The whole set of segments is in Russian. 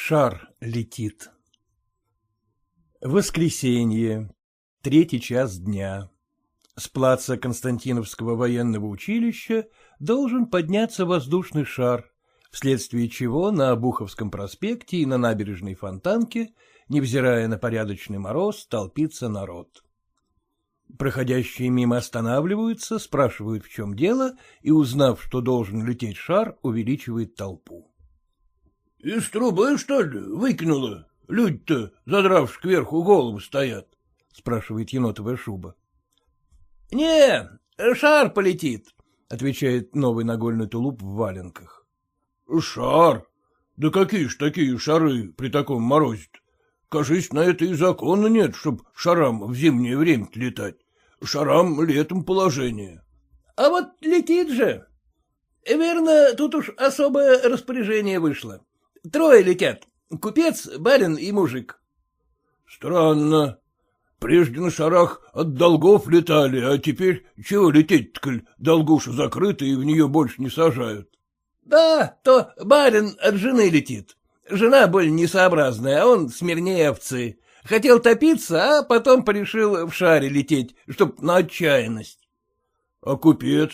Шар летит. Воскресенье. Третий час дня. С плаца Константиновского военного училища должен подняться воздушный шар, вследствие чего на Обуховском проспекте и на набережной Фонтанке, невзирая на порядочный мороз, толпится народ. Проходящие мимо останавливаются, спрашивают, в чем дело, и, узнав, что должен лететь шар, увеличивает толпу. — Из трубы, что ли, выкинула? Люди-то, задравши кверху голову, стоят, — спрашивает енотовая шуба. — Не, шар полетит, — отвечает новый нагольный тулуп в валенках. — Шар? Да какие ж такие шары при таком морозе -то? Кажись, на это и закона нет, чтоб шарам в зимнее время летать. Шарам летом положение. — А вот летит же. Верно, тут уж особое распоряжение вышло. Трое летят. Купец, барин и мужик. — Странно. Прежде на шарах от долгов летали, а теперь чего лететь-то, коль долгуша закрыта и в нее больше не сажают? — Да, то барин от жены летит. Жена более несообразная, а он смирнее овцы. Хотел топиться, а потом порешил в шаре лететь, чтоб на отчаянность. — А купец?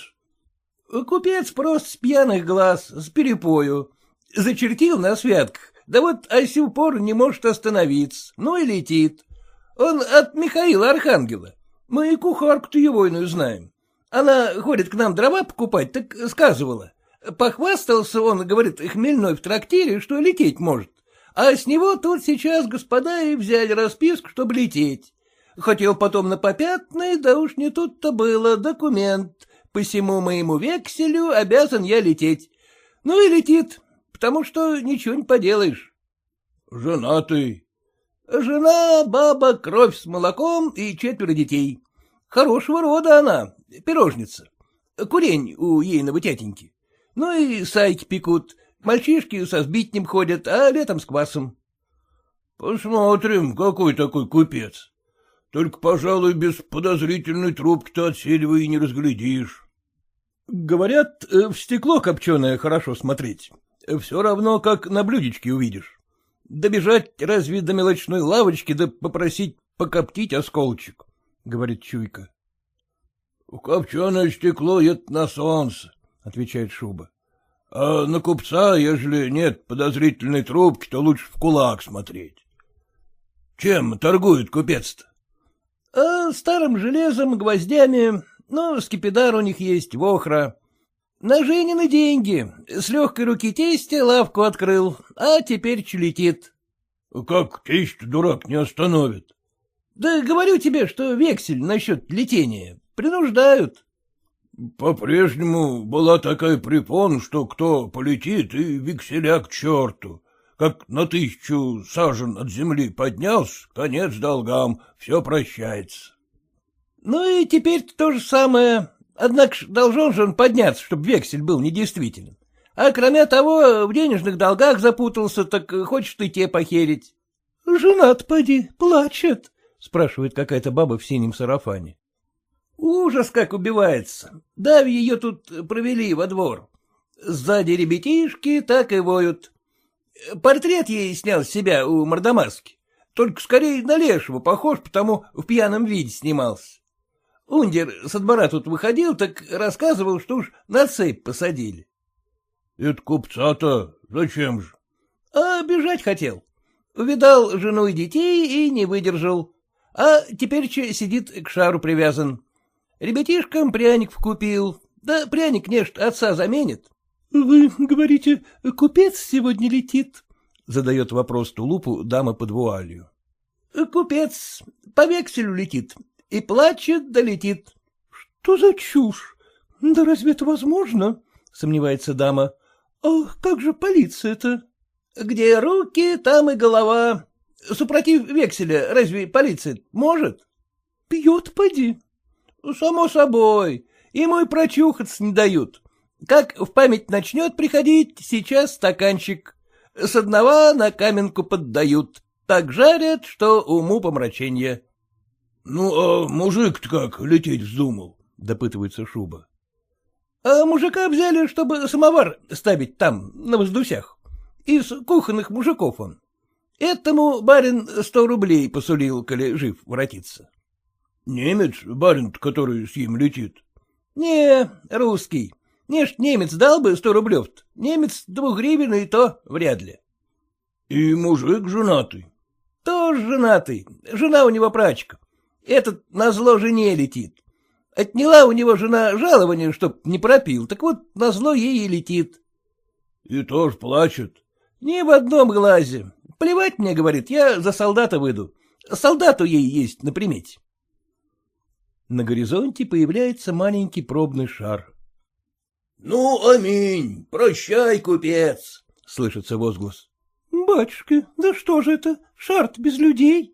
— Купец просто с пьяных глаз, с перепою. Зачертил на святках, да вот а сих пор не может остановиться, ну и летит. Он от Михаила Архангела. Мы и кухарку-то егойную знаем. Она ходит к нам дрова покупать, так сказывала. Похвастался он, говорит, хмельной в трактире, что лететь может. А с него тут сейчас господа и взяли расписку, чтобы лететь. Хотел потом на попятный, да уж не тут-то было, документ. Посему моему векселю обязан я лететь. Ну и летит потому что ничего не поделаешь. — Женатый? — Жена, баба, кровь с молоком и четверо детей. Хорошего рода она, пирожница. Курень у ейного тятеньки. Ну и сайки пекут. Мальчишки со сбитнем ходят, а летом с квасом. — Посмотрим, какой такой купец. Только, пожалуй, без подозрительной трубки-то отселивай и не разглядишь. — Говорят, э, в стекло копченое хорошо смотреть. Все равно, как на блюдечке увидишь. Добежать разве до мелочной лавочки, да попросить покоптить осколочек, — говорит Чуйка. — Копченое стекло — это на солнце, — отвечает Шуба. — А на купца, ежели нет подозрительной трубки, то лучше в кулак смотреть. Чем торгует купец-то? А, — Старым железом, гвоздями, ну, скипидар у них есть, вохра. На Женины деньги. С легкой руки тестя лавку открыл, а теперь чулетит. — Как тесть дурак не остановит? — Да говорю тебе, что вексель насчет летения. Принуждают. — По-прежнему была такая препон, что кто полетит, и векселя к черту. Как на тысячу сажен от земли поднялся, конец долгам, все прощается. — Ну и теперь то же самое. Однако должен же он подняться, чтобы вексель был недействителен. А кроме того, в денежных долгах запутался, так хочешь ты те похерить. — Женат, поди, плачет, — спрашивает какая-то баба в синем сарафане. Ужас как убивается. Дави ее тут провели во двор. Сзади ребятишки так и воют. Портрет ей снял с себя у Мордомаски. Только скорее на лешего похож, потому в пьяном виде снимался. Ундер с двора тут выходил, так рассказывал, что уж на цепь посадили. — Это купца-то зачем же? — А бежать хотел. Увидал жену и детей и не выдержал. А теперь че сидит к шару привязан. Ребятишкам пряник вкупил. Да пряник, нечто, отца заменит. — Вы говорите, купец сегодня летит? — задает вопрос тулупу дама под вуалью. — Купец по векселю летит, и плачет, да летит. — Что за чушь? Да разве это возможно? — сомневается дама. — Ах, как же полиция-то? — Где руки, там и голова. Супротив векселя разве полиция может? — Пьет, поди. — Само собой. Ему и прочухаться не дают. Как в память начнет приходить, сейчас стаканчик. С одного на каменку поддают. Так жарят, что уму помраченье. — Ну, а мужик-то как лететь вздумал? — допытывается Шуба. — А мужика взяли, чтобы самовар ставить там, на воздусях. Из кухонных мужиков он. Этому барин сто рублей посулил, коли жив воротиться. — Немец, барин который с ним летит? — Не, русский. Не ж немец дал бы сто рублев -то. Немец двух гривен и то вряд ли. — И мужик женатый? — Тоже женатый. Жена у него прачка. Этот на зло жене летит. Отняла у него жена жалование, чтоб не пропил, так вот на зло ей и летит. — И тоже плачет? — Не в одном глазе. Плевать мне, говорит, я за солдата выйду. Солдату ей есть на примете. На горизонте появляется маленький пробный шар. — Ну, аминь, прощай, купец, — слышится возглас. — Батюшка, да что же это, шар без людей? —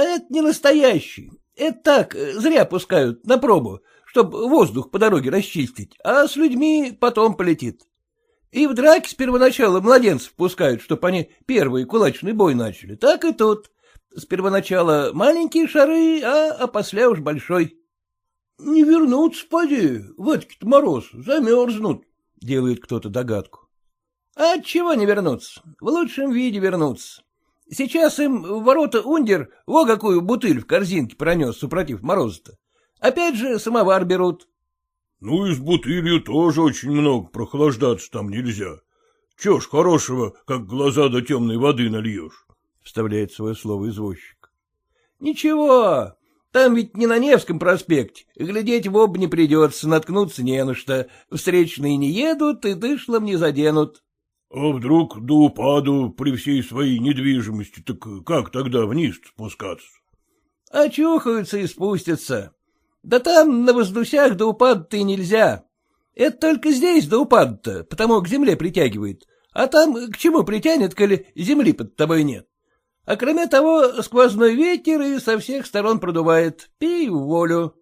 это не настоящий. Это так, зря пускают, на пробу, чтоб воздух по дороге расчистить, а с людьми потом полетит. И в драке с первоначала младенцев пускают, чтоб они первый кулачный бой начали. Так и тут. С первоначала маленькие шары, а, а после уж большой. — Не вернутся, поди, Вадька-то мороз, замерзнут, — делает кто-то догадку. — А чего не вернуться? В лучшем виде вернуться. Сейчас им в ворота ундер во какую бутыль в корзинке пронес, супротив мороза-то. Опять же самовар берут. — Ну и с бутылью тоже очень много прохлаждаться там нельзя. Чего ж хорошего, как глаза до темной воды нальешь? — вставляет свое слово извозчик. — Ничего, там ведь не на Невском проспекте, глядеть в оба не придется, наткнуться не на что, встречные не едут и дышлом не заденут. — А вдруг до упаду при всей своей недвижимости, так как тогда вниз спускаться? — Очухаются и спустятся. Да там на воздусях до упада-то и нельзя. Это только здесь до упада-то, потому к земле притягивает. А там к чему притянет, коли земли под тобой нет? А кроме того, сквозной ветер и со всех сторон продувает. Пей в волю.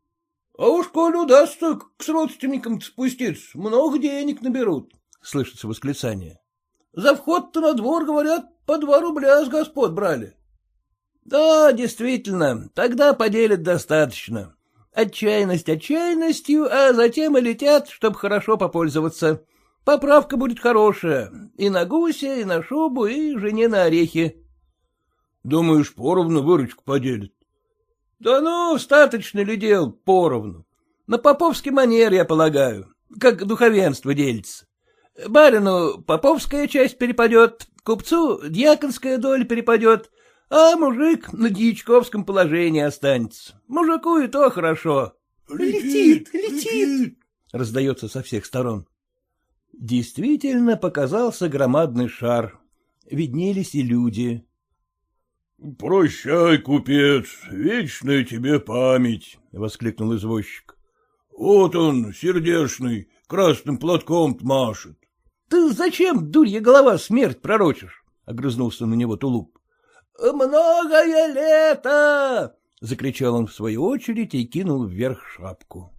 — А уж коли удастся к родственникам спуститься, много денег наберут слышится восклицание. — За вход-то на двор, говорят, по два рубля с господ брали. — Да, действительно, тогда поделят достаточно. Отчаянность отчаянностью, а затем и летят, чтобы хорошо попользоваться. Поправка будет хорошая. И на гуся, и на шубу, и жене на орехи. — Думаешь, поровну выручку поделят? — Да ну, остаточно ли дел поровну? На поповский манер, я полагаю, как духовенство делится. Барину поповская часть перепадет, купцу дьяконская доля перепадет, а мужик на дьячковском положении останется. Мужику и то хорошо. — Летит, летит! — раздается со всех сторон. Действительно показался громадный шар. Виднелись и люди. — Прощай, купец, вечная тебе память! — воскликнул извозчик. — Вот он, сердешный, красным платком машет. — Ты зачем, дурья голова, смерть пророчишь? — огрызнулся на него тулуп. — Многое лето! — закричал он в свою очередь и кинул вверх шапку.